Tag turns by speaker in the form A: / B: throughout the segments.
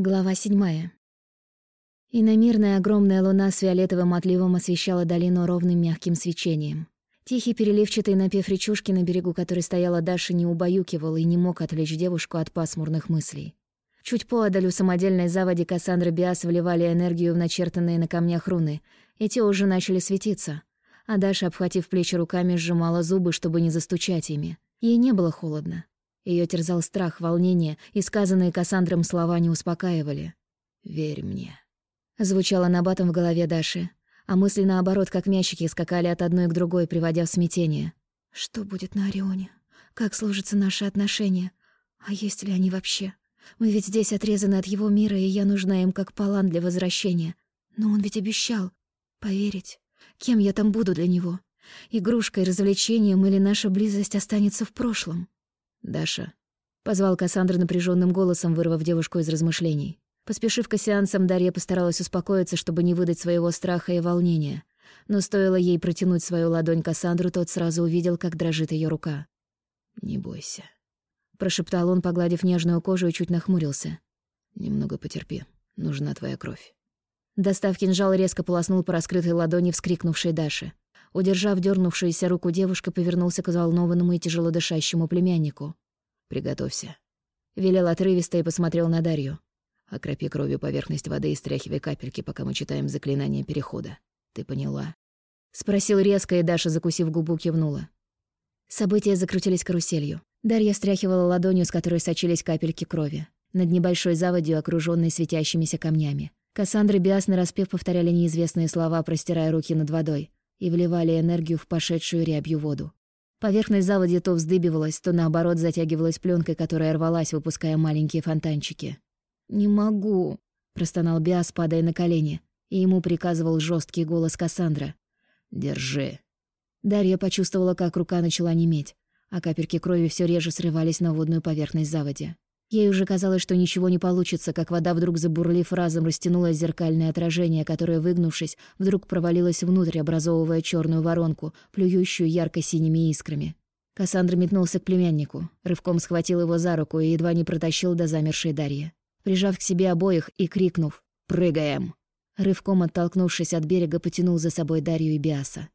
A: Глава седьмая. Иномирная огромная луна с фиолетовым отливом освещала долину ровным мягким свечением. Тихий переливчатый напев речушки, на берегу которой стояла Даша, не убаюкивал и не мог отвлечь девушку от пасмурных мыслей. Чуть поодаль у самодельной заводи Кассандра Биас вливали энергию в начертанные на камнях руны, и те уже начали светиться. А Даша, обхватив плечи руками, сжимала зубы, чтобы не застучать ими. Ей не было холодно. Ее терзал страх, волнение, и сказанные Кассандром слова не успокаивали. «Верь мне». Звучало набатом в голове Даши, а мысли, наоборот, как мячики, скакали от одной к другой, приводя в смятение. «Что будет на Орионе? Как сложатся наши отношения? А есть ли они вообще? Мы ведь здесь отрезаны от его мира, и я нужна им как палан для возвращения. Но он ведь обещал. Поверить. Кем я там буду для него? Игрушкой, развлечением или наша близость останется в прошлом?»
B: «Даша», — позвал Кассандра напряженным голосом, вырвав девушку из размышлений. Поспешив к сеансам, Дарья постаралась успокоиться, чтобы не выдать своего страха и волнения. Но стоило ей протянуть свою ладонь Кассандру, тот сразу увидел, как дрожит ее рука. «Не бойся», —
A: прошептал он, погладив нежную кожу и чуть нахмурился.
B: «Немного потерпи. Нужна твоя кровь».
A: Достав кинжал, резко полоснул по раскрытой ладони вскрикнувшей Даши. Удержав дернувшуюся руку девушка, повернулся к взволнованному и тяжело дышащему племяннику.
B: «Приготовься».
A: Велел отрывисто и посмотрел на Дарью.
B: «Окропи кровью поверхность воды и стряхивай капельки, пока мы читаем заклинание перехода. Ты поняла?»
A: Спросил резко, и Даша, закусив губу, кивнула. События закрутились каруселью. Дарья стряхивала ладонью, с которой сочились капельки крови. Над небольшой заводью, окружённой светящимися камнями. Кассандра и Биас нараспев повторяли неизвестные слова, простирая руки над водой и вливали энергию в пошедшую рябью воду. Поверхность заводи то вздыбивалась, то наоборот затягивалась пленкой, которая рвалась, выпуская маленькие фонтанчики. «Не могу», — простонал Биас, падая на колени, и ему приказывал жесткий голос Кассандра.
B: «Держи».
A: Дарья почувствовала, как рука начала неметь, а капельки крови все реже срывались на водную поверхность заводи. Ей уже казалось, что ничего не получится, как вода вдруг забурлив разом растянулось зеркальное отражение, которое, выгнувшись, вдруг провалилось внутрь, образовывая черную воронку, плюющую ярко-синими искрами. Кассандра метнулся к племяннику, рывком схватил его за руку и едва не протащил до замершей Дарьи. Прижав к себе обоих и крикнув «Прыгаем!», рывком оттолкнувшись от берега, потянул за собой Дарью и Биаса.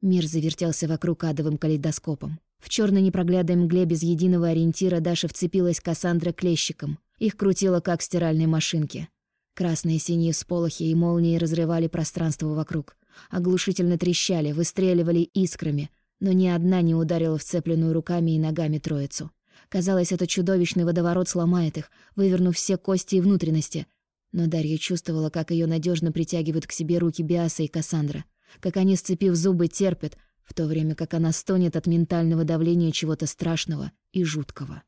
A: Мир завертелся вокруг адовым калейдоскопом. В черной непроглядной мгле без единого ориентира Даша вцепилась Кассандра клещиком. Их крутило, как в стиральной машинке. Красные синие всполохи и молнии разрывали пространство вокруг. Оглушительно трещали, выстреливали искрами, но ни одна не ударила вцепленную руками и ногами троицу. Казалось, этот чудовищный водоворот сломает их, вывернув все кости и внутренности. Но Дарья чувствовала, как ее надежно притягивают к себе руки Биаса и Кассандра, как они, сцепив зубы, терпят, в то время как она стонет от ментального давления чего-то страшного и жуткого.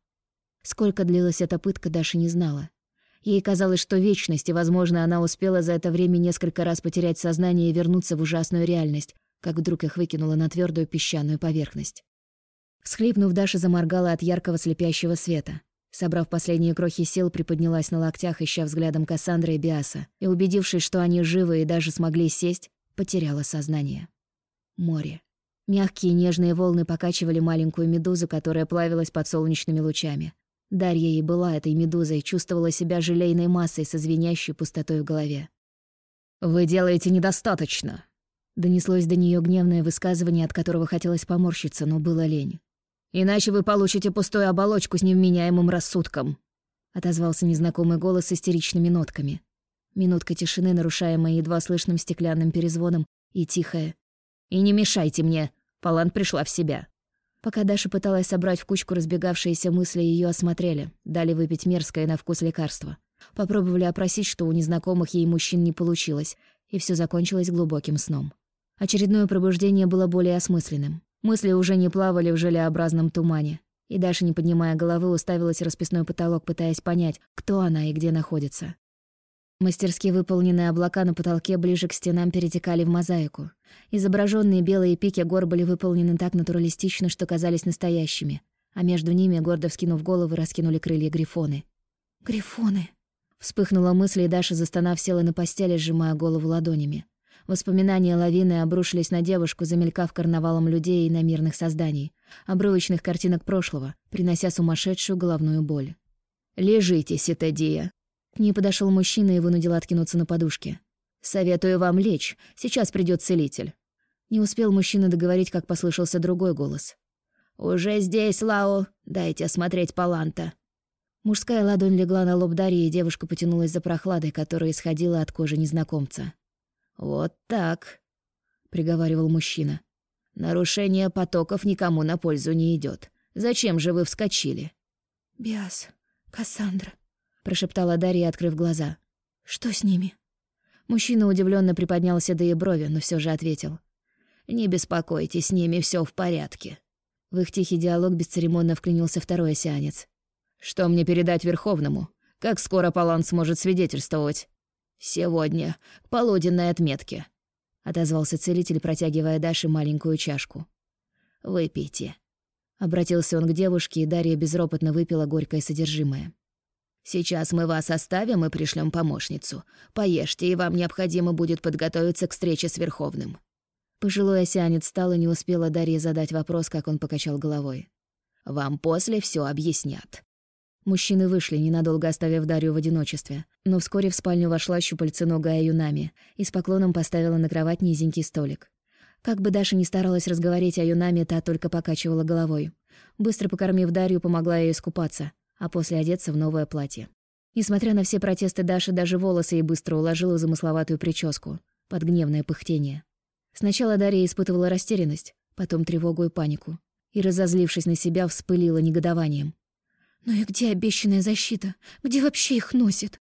A: Сколько длилась эта пытка, Даша не знала. Ей казалось, что вечность, и, возможно, она успела за это время несколько раз потерять сознание и вернуться в ужасную реальность, как вдруг их выкинуло на твердую песчаную поверхность. Всхлипнув, Даша заморгала от яркого слепящего света. Собрав последние крохи сил, приподнялась на локтях, ища взглядом Кассандры и Биаса, и, убедившись, что они живы и даже смогли сесть, потеряла сознание. Море. Мягкие нежные волны покачивали маленькую медузу, которая плавилась под солнечными лучами. Дарья и была этой медузой, чувствовала себя желейной массой со звенящей пустотой в голове.
B: «Вы делаете недостаточно!»
A: Донеслось до нее гневное высказывание, от которого хотелось поморщиться, но было лень.
B: «Иначе вы получите пустую оболочку с невменяемым рассудком!»
A: Отозвался незнакомый голос с истеричными нотками. Минутка тишины, нарушаемая едва слышным стеклянным перезвоном, и тихая.
B: «И не мешайте мне! Палан пришла в себя.
A: Пока Даша пыталась собрать в кучку разбегавшиеся мысли, ее осмотрели, дали выпить мерзкое на вкус лекарство. Попробовали опросить, что у незнакомых ей мужчин не получилось, и все закончилось глубоким сном. Очередное пробуждение было более осмысленным. Мысли уже не плавали в желеобразном тумане. И Даша, не поднимая головы, уставилась в расписной потолок, пытаясь понять, кто она и где находится. Мастерски выполненные облака на потолке ближе к стенам перетекали в мозаику. Изображенные белые пики гор были выполнены так натуралистично, что казались настоящими, а между ними, гордо вскинув головы, раскинули крылья грифоны. «Грифоны!» Вспыхнула мысль, и Даша, застонав, села на постели, сжимая голову ладонями. Воспоминания лавины обрушились на девушку, замелькав карнавалом людей и намирных созданий, обрывочных картинок прошлого, принося сумасшедшую головную боль.
B: «Лежите, Ситадия!»
A: К ней подошел мужчина и вынудил откинуться на подушке. «Советую вам лечь, сейчас придет целитель». Не успел мужчина договорить, как послышался другой голос. «Уже здесь, Лао, дайте осмотреть Паланта». Мужская ладонь легла на лоб Дарьи, и девушка потянулась за прохладой, которая исходила от кожи незнакомца. «Вот так», — приговаривал мужчина. «Нарушение потоков никому на пользу не идет. Зачем же вы вскочили?»
B: «Биас, Кассандра», —
A: прошептала Дарья, открыв глаза.
B: «Что с ними?»
A: Мужчина удивленно приподнялся до и брови, но все же ответил. «Не беспокойтесь, с ними все в порядке». В их тихий диалог бесцеремонно вклинился второй осянец. «Что мне передать Верховному? Как скоро Палан сможет свидетельствовать?» «Сегодня, к полуденной отметке», — отозвался целитель, протягивая Даше маленькую чашку. «Выпейте». Обратился он к девушке, и Дарья безропотно выпила горькое содержимое. «Сейчас мы вас оставим и пришлем помощницу. Поешьте, и вам необходимо будет подготовиться к встрече с Верховным». Пожилой осянец встал и не успела Дарья задать вопрос, как он покачал головой. «Вам после все объяснят». Мужчины вышли, ненадолго оставив Дарью в одиночестве. Но вскоре в спальню вошла щупальценогая Юнами и с поклоном поставила на кровать низенький столик. Как бы Даша ни старалась разговорить о Юнами, та только покачивала головой. Быстро покормив Дарью, помогла ей искупаться, а после одеться в новое платье. Несмотря на все протесты Даши, даже волосы ей быстро уложила замысловатую прическу, под гневное пыхтение. Сначала Дарья испытывала растерянность, потом тревогу и панику. И, разозлившись на себя, вспылила негодованием.
B: «Ну и где обещанная защита? Где вообще их носит?»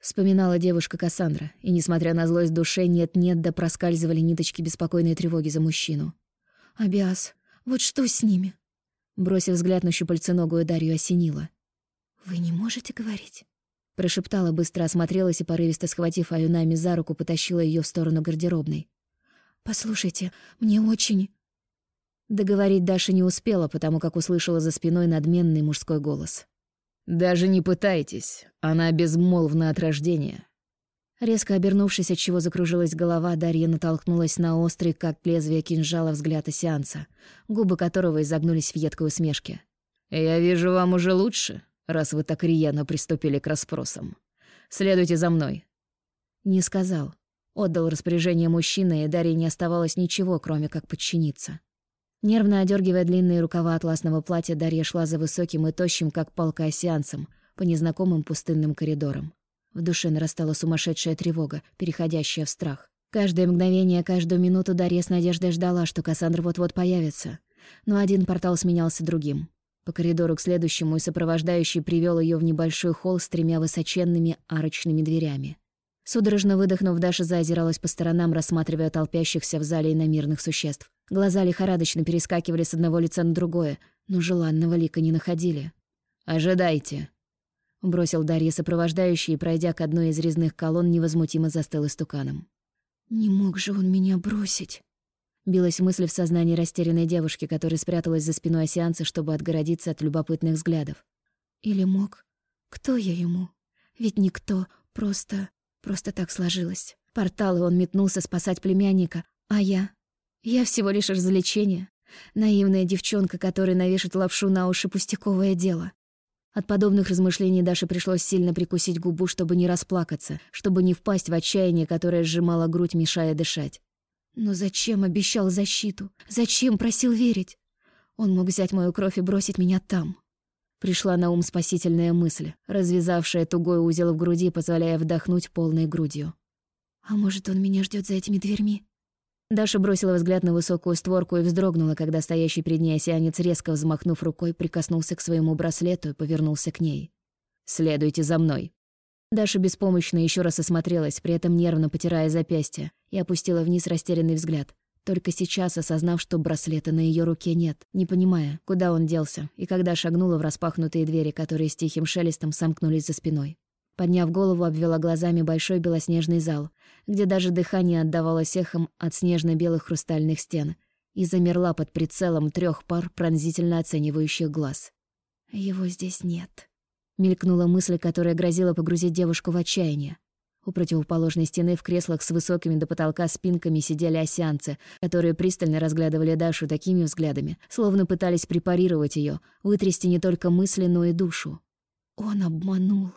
A: Вспоминала девушка Кассандра, и, несмотря на злость душе, нет-нет, да проскальзывали ниточки беспокойной тревоги за мужчину.
B: «Абиас, вот что с ними?»
A: Бросив взгляд на щупальценогую Дарью, осенила.
B: «Вы не можете говорить?»
A: Прошептала, быстро осмотрелась и, порывисто схватив Аюнами за руку, потащила ее в сторону гардеробной.
B: «Послушайте, мне очень...»
A: Договорить Даша не успела, потому как услышала за спиной надменный мужской голос. «Даже не пытайтесь, она безмолвна от рождения». Резко обернувшись, от чего закружилась голова, Дарья натолкнулась на острый, как лезвие кинжала, взгляд сеанса, губы которого изогнулись в едкой усмешке. «Я вижу, вам уже лучше, раз вы так рьяно приступили к расспросам. Следуйте за мной». Не сказал, Отдал распоряжение мужчина, и Дарье не оставалось ничего, кроме как подчиниться. Нервно одергивая длинные рукава атласного платья, Дарья шла за высоким и тощим, как палка осеансом, по незнакомым пустынным коридорам. В душе нарастала сумасшедшая тревога, переходящая в страх. Каждое мгновение, каждую минуту Дарья с надеждой ждала, что Кассандра вот-вот появится. Но один портал сменялся другим. По коридору к следующему и сопровождающий привел ее в небольшой холл с тремя высоченными арочными дверями. Судорожно выдохнув, Даша заозиралась по сторонам, рассматривая толпящихся в зале иномирных существ. Глаза лихорадочно перескакивали с одного лица на другое, но желанного лика не находили. «Ожидайте», — бросил Дарья сопровождающий, и, пройдя к одной из резных колонн, невозмутимо застыл истуканом.
B: «Не мог же он меня бросить?»
A: Билась мысль в сознании растерянной девушки, которая спряталась за спиной осеанца, чтобы отгородиться от любопытных взглядов.
B: «Или мог? Кто я ему? Ведь никто, просто...» Просто так сложилось. Порталы он метнулся спасать племянника, а я... Я всего лишь развлечение. Наивная девчонка, которая навешает лапшу на уши пустяковое дело.
A: От подобных размышлений Даше пришлось сильно прикусить губу, чтобы не расплакаться, чтобы не впасть в отчаяние, которое сжимало грудь, мешая дышать.
B: Но зачем обещал защиту? Зачем просил верить? Он мог взять мою кровь и бросить меня там.
A: Пришла на ум спасительная мысль, развязавшая тугой узел в груди, позволяя вдохнуть полной грудью.
B: «А может, он меня ждет за этими дверьми?»
A: Даша бросила взгляд на высокую створку и вздрогнула, когда стоящий перед ней осянец, резко взмахнув рукой, прикоснулся к своему браслету и повернулся к ней. «Следуйте за мной». Даша беспомощно еще раз осмотрелась, при этом нервно потирая запястье, и опустила вниз растерянный взгляд только сейчас осознав, что браслета на ее руке нет, не понимая, куда он делся, и когда шагнула в распахнутые двери, которые с тихим шелестом сомкнулись за спиной. Подняв голову, обвела глазами большой белоснежный зал, где даже дыхание отдавалось эхом от снежно-белых хрустальных стен, и замерла под прицелом трех пар пронзительно оценивающих глаз.
B: «Его здесь нет», —
A: мелькнула мысль, которая грозила погрузить девушку в отчаяние. У противоположной стены в креслах с высокими до потолка спинками сидели осянцы, которые пристально разглядывали Дашу такими взглядами, словно пытались препарировать ее, вытрясти не только мысли, но и душу.
B: Он обманул.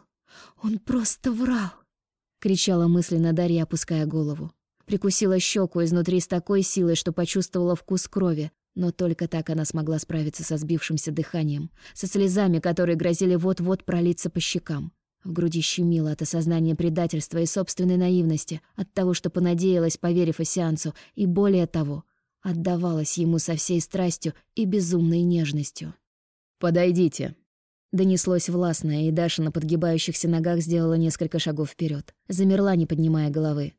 B: Он просто врал!» — кричала мысленно Дарья, опуская голову. Прикусила щеку изнутри с такой силой, что почувствовала вкус крови, но только так она смогла справиться со сбившимся дыханием, со слезами, которые грозили вот-вот пролиться по щекам. В груди щемило от осознания предательства и собственной наивности, от того, что понадеялась, поверив Осеансу, и более того, отдавалась ему со всей страстью и безумной нежностью.
A: «Подойдите»,
B: Донеслось властное, и Даша на подгибающихся ногах сделала несколько шагов вперед, Замерла, не поднимая головы.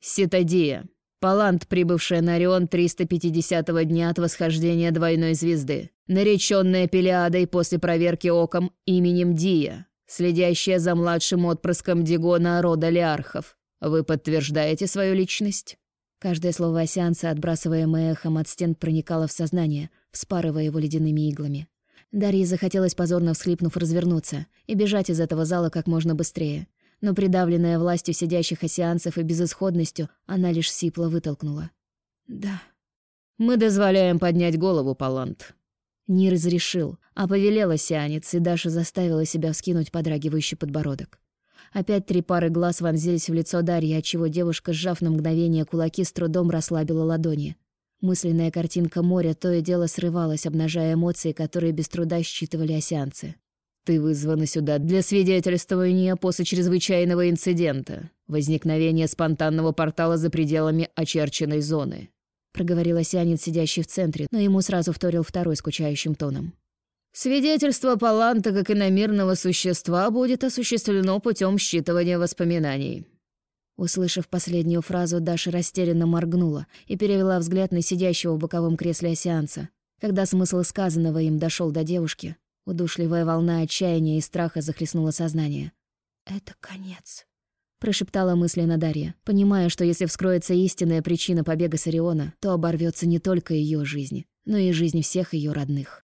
A: «Ситадия. Палант, прибывшая на Орион 350-го дня от восхождения двойной звезды, наречённая Пелиадой после проверки оком именем Дия, следящая за младшим отпрыском Дигона рода Лиархов. Вы подтверждаете свою личность?»
B: Каждое слово сеанса, отбрасываемое эхом от стен, проникало в сознание, вспарывая его ледяными иглами. Дарье захотелось, позорно всхлипнув, развернуться и бежать из этого зала как можно быстрее но придавленная властью сидящих осеанцев и безысходностью, она лишь сипло вытолкнула. «Да».
A: «Мы дозволяем поднять голову, Палант».
B: Не разрешил, а повелел осеанец, и Даша заставила себя вскинуть подрагивающий подбородок. Опять три пары глаз вонзились в лицо Дарьи, отчего девушка, сжав на мгновение кулаки, с трудом расслабила ладони. Мысленная картинка моря то и дело срывалась, обнажая эмоции, которые без труда считывали осеанцы.
A: Ты вызвана сюда для свидетельствования после чрезвычайного инцидента, возникновения спонтанного портала за пределами очерченной зоны»,
B: проговорил осянин, сидящий в центре, но ему сразу вторил второй скучающим тоном.
A: «Свидетельство Паланта как иномирного существа будет осуществлено путем считывания воспоминаний».
B: Услышав последнюю фразу, Даша растерянно моргнула и перевела взгляд на сидящего в боковом кресле осеанца. Когда смысл сказанного им дошел до девушки, Удушливая волна отчаяния и страха захлестнула сознание. «Это конец», — прошептала мысленно Дарья, понимая, что если вскроется истинная причина побега с Ориона, то оборвется не только ее жизнь, но и жизнь всех ее родных.